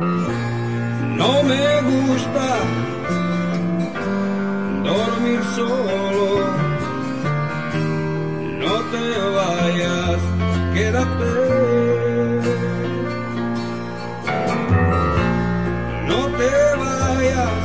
No me gusta dormir solo. No te vayas, quédate. No te vayas,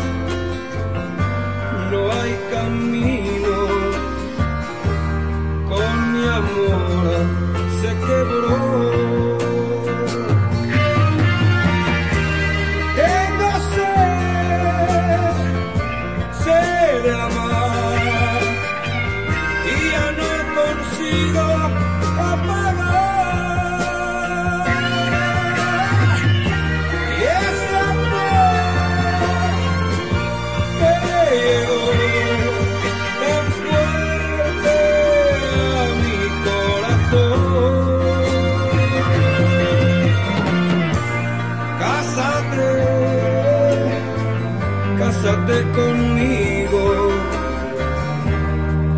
cásate conmigo,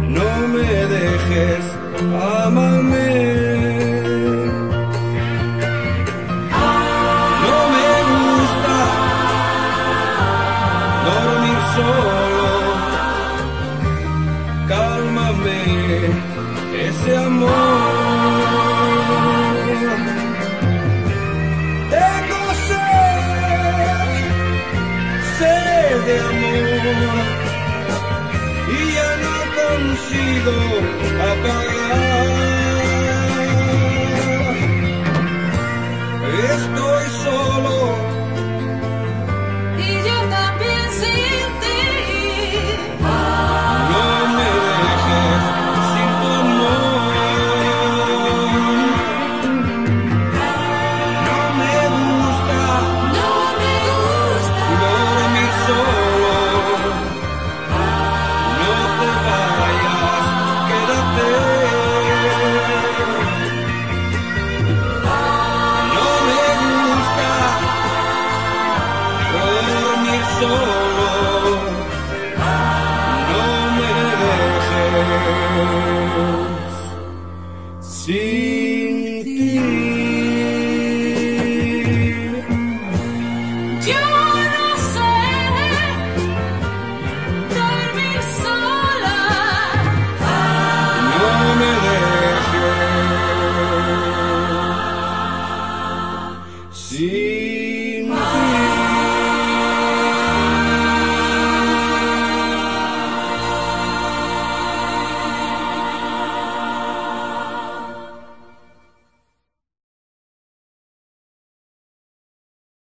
no me dejes, amame. No me gusta dormir solo, amor y ya no consigo apagar. sin ti. Yo no sé dormir sola. No me dejes sin